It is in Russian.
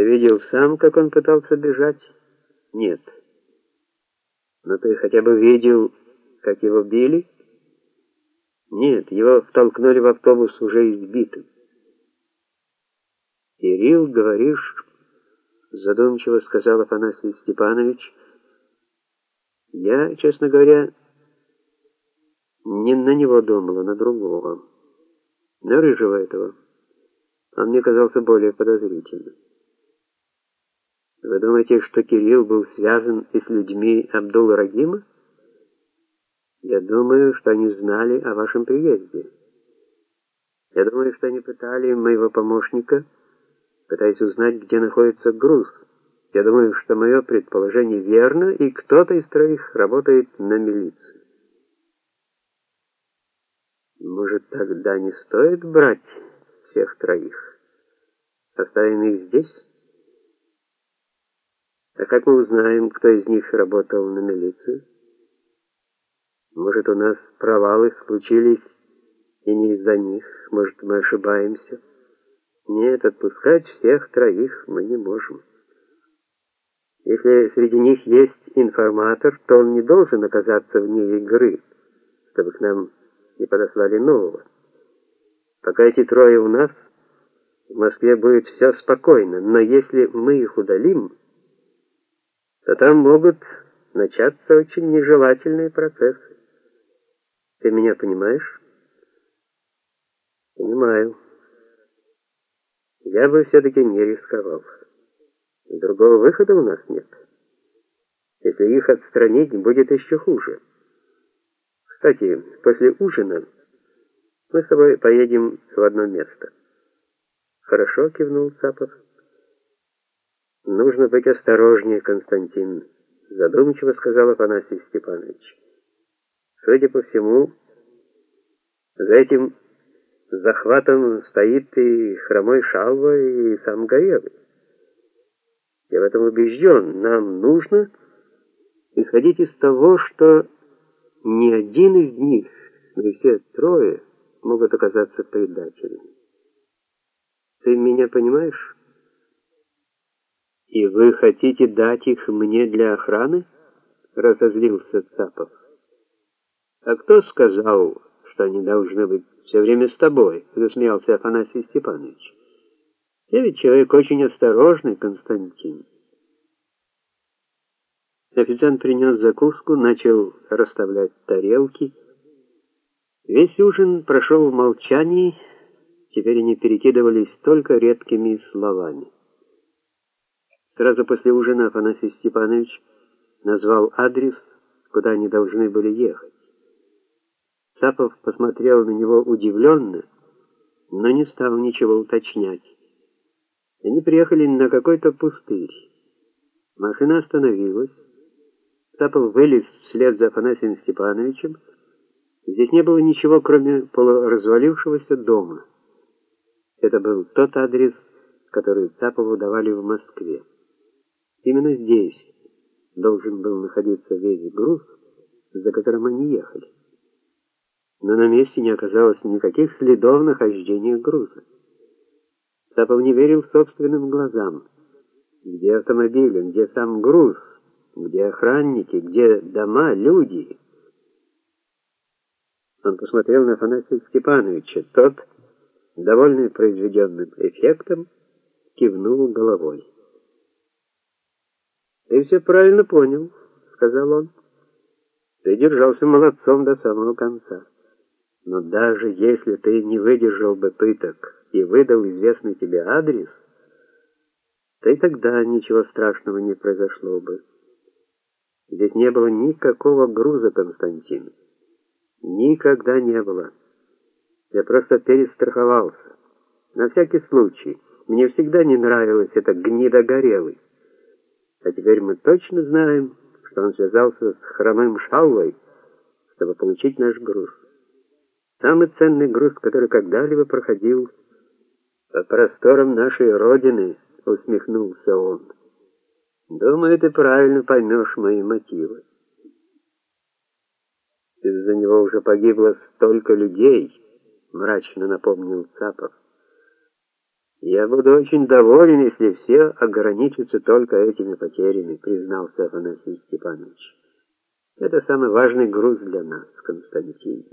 Ты видел сам, как он пытался бежать? Нет. Но ты хотя бы видел, как его били? Нет, его втолкнули в автобус уже избитым. Кирилл, говоришь, задумчиво сказал Афанасий Степанович. Я, честно говоря, не на него думал, а на другого. На рыжего этого. Он мне казался более подозрительным. Вы думаете, что Кирилл был связан и с людьми Абдул-Рагима? Я думаю, что они знали о вашем приезде. Я думаю, что они пытали моего помощника, пытаясь узнать, где находится груз. Я думаю, что мое предположение верно, и кто-то из троих работает на милицию. Может, тогда не стоит брать всех троих? Оставим их здесь? А как мы узнаем, кто из них работал на милицию? Может, у нас провалы случились и не из-за них, может, мы ошибаемся? Нет, отпускать всех троих мы не можем. Если среди них есть информатор, то он не должен оказаться вне игры, чтобы к нам не подослали нового. Пока эти трое у нас, в Москве будет все спокойно, но если мы их удалим, то там могут начаться очень нежелательные процессы. Ты меня понимаешь? Понимаю. Я бы все-таки не рисковал. Другого выхода у нас нет. Если их отстранить, будет еще хуже. Кстати, после ужина мы с тобой поедем в одно место. Хорошо, кивнул Цапов. Нужно быть осторожнее, Константин, задумчиво сказал Афанасий Степанович. Судя по всему, за этим захватом стоит и хромой Шалва, и сам Горелый. Я в этом убежден. Нам нужно исходить из того, что ни один из них, но все трое, могут оказаться предателями. Ты меня понимаешь? «И вы хотите дать их мне для охраны?» — разозлился Цапов. «А кто сказал, что они должны быть все время с тобой?» — засмеялся Афанасий Степанович. «Я ведь человек очень осторожный, Константин». Официант принес закуску, начал расставлять тарелки. Весь ужин прошел в молчании, теперь они перекидывались только редкими словами. Сразу после ужина Афанасий Степанович назвал адрес, куда они должны были ехать. Сапов посмотрел на него удивленно, но не стал ничего уточнять. Они приехали на какой-то пустырь. Машина остановилась. Сапов вылез вслед за Афанасием Степановичем. Здесь не было ничего, кроме полуразвалившегося дома. Это был тот адрес, который Цапову давали в Москве. Именно здесь должен был находиться весь груз, за которым они ехали. Но на месте не оказалось никаких следов нахождения груза. Цапов не верил собственным глазам. Где автомобили, где сам груз, где охранники, где дома, люди? Он посмотрел на Афанасия Степановича. Тот, довольный произведенным эффектом, кивнул головой. «Ты все правильно понял», — сказал он. «Ты держался молодцом до самого конца. Но даже если ты не выдержал бы пыток и выдал известный тебе адрес, то и тогда ничего страшного не произошло бы. Здесь не было никакого груза, Константин. Никогда не было. Я просто перестраховался. На всякий случай. Мне всегда не нравилось это гнидогорелый. А теперь мы точно знаем, что он связался с хромым Шалвой, чтобы получить наш груз. Самый ценный груз, который когда-либо проходил по просторам нашей Родины, усмехнулся он. Думаю, ты правильно поймешь мои мотивы. Из-за него уже погибло столько людей, мрачно напомнил Цапов. Я буду очень доволен, если все ограничатся только этими потерями, признался Афанасий Степанович. Это самый важный груз для нас, Константин.